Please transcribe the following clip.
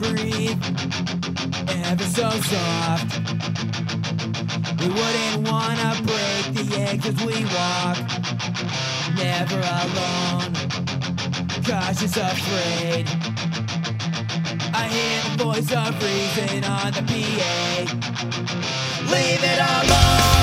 breathe ever so soft. We wouldn't wanna break the egg as we walk, never alone, cautious, afraid. I hear the voice of reason on the PA. Leave it alone.